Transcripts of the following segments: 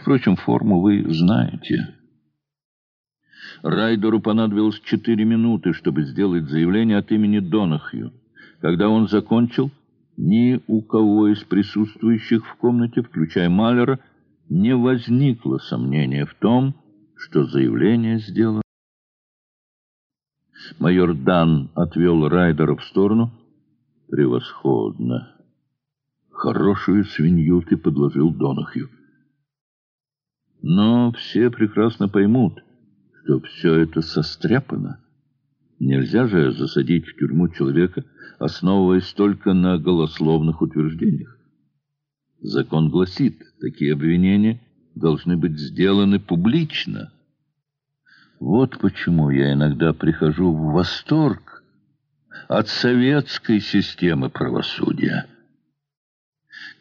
Впрочем, форму вы знаете. Райдеру понадобилось четыре минуты, чтобы сделать заявление от имени Донахью. Когда он закончил, ни у кого из присутствующих в комнате, включая Малера, не возникло сомнения в том, что заявление сделано. Майор Дан отвел Райдера в сторону. «Превосходно! Хорошую свинью ты подложил Донахью. Но все прекрасно поймут, что все это состряпано. Нельзя же засадить в тюрьму человека, основываясь только на голословных утверждениях. Закон гласит, такие обвинения должны быть сделаны публично. Вот почему я иногда прихожу в восторг от советской системы правосудия.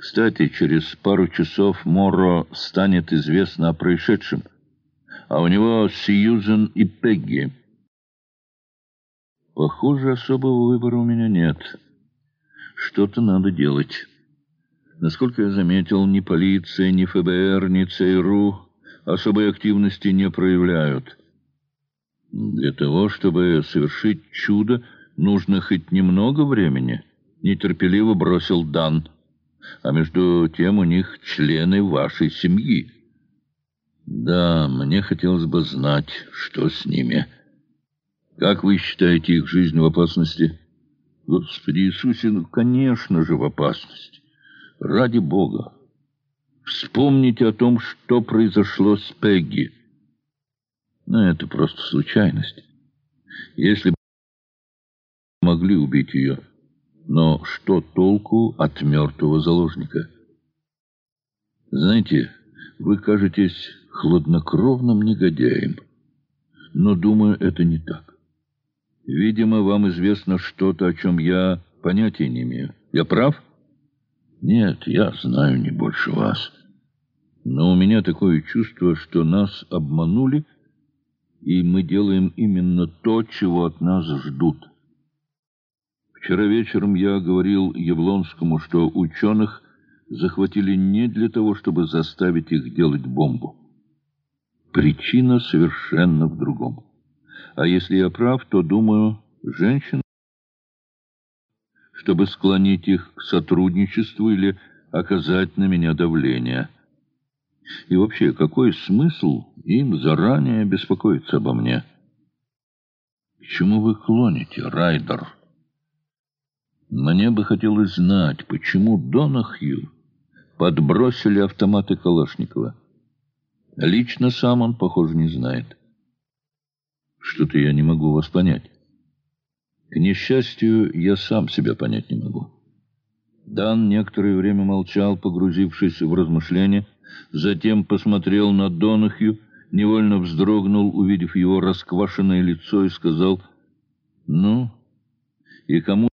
Кстати, через пару часов Моро станет известно о происшедшем, а у него Сьюзен и Пегги. Похоже, особого выбора у меня нет. Что-то надо делать. Насколько я заметил, ни полиция, ни ФБР, ни ЦРУ особой активности не проявляют. Для того, чтобы совершить чудо, нужно хоть немного времени, нетерпеливо бросил Дан. А между тем у них члены вашей семьи. Да, мне хотелось бы знать, что с ними. Как вы считаете их жизнь в опасности? Господи Иисусе, ну, конечно же, в опасности. Ради Бога. Вспомните о том, что произошло с Пегги. Но это просто случайность. Если бы могли убить ее, но что толку от мертвого заложника? Знаете, вы кажетесь хладнокровным негодяем, но, думаю, это не так. Видимо, вам известно что-то, о чем я понятия не имею. Я прав? Нет, я знаю не больше вас. Но у меня такое чувство, что нас обманули, и мы делаем именно то, чего от нас ждут. Вчера вечером я говорил Яблонскому, что ученых захватили не для того, чтобы заставить их делать бомбу. Причина совершенно в другом. А если я прав, то, думаю, женщин, чтобы склонить их к сотрудничеству или оказать на меня давление. И вообще, какой смысл им заранее беспокоиться обо мне? К чему вы клоните, Райдер? Мне бы хотелось знать, почему Донахью подбросили автоматы Калашникова. Лично сам он, похоже, не знает. Что-то я не могу вас понять. К несчастью, я сам себя понять не могу. Дан некоторое время молчал, погрузившись в размышления, затем посмотрел на Донахью, невольно вздрогнул, увидев его расквашенное лицо, и сказал, «Ну, и кому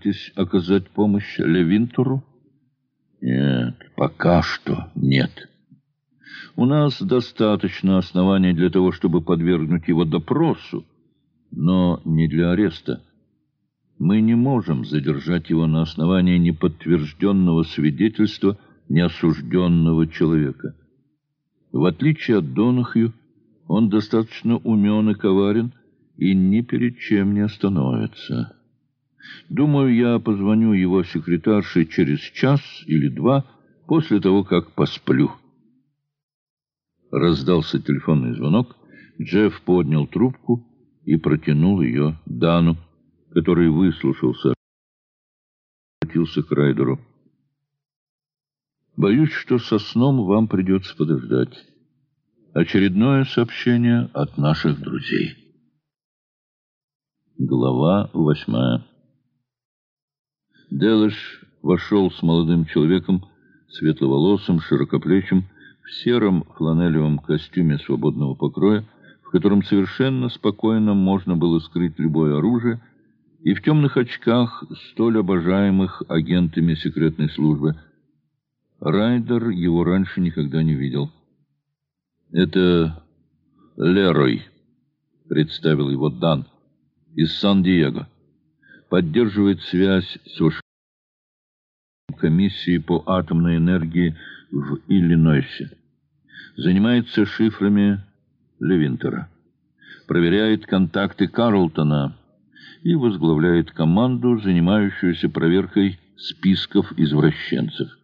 хотите оказать помощь Левинтору?» «Нет, пока что нет». У нас достаточно оснований для того, чтобы подвергнуть его допросу, но не для ареста. Мы не можем задержать его на основании неподтвержденного свидетельства неосужденного человека. В отличие от Донахью, он достаточно умен и коварен и ни перед чем не остановится. Думаю, я позвоню его секретарше через час или два после того, как посплю». Раздался телефонный звонок. Джефф поднял трубку и протянул ее Дану, который выслушался, обратился к Райдеру. «Боюсь, что со сном вам придется подождать. Очередное сообщение от наших друзей». Глава восьмая Делэш вошел с молодым человеком, светловолосым, широкоплечим, в сером фланелевом костюме свободного покроя, в котором совершенно спокойно можно было скрыть любое оружие, и в темных очках, столь обожаемых агентами секретной службы. Райдер его раньше никогда не видел. «Это Лерой», — представил его Дан, — «из Сан-Диего. Поддерживает связь с Вашингтоном комиссии по атомной энергии в Иллинойсе. Занимается шифрами Левинтера. Проверяет контакты Карлтона и возглавляет команду, занимающуюся проверкой списков извращенцев.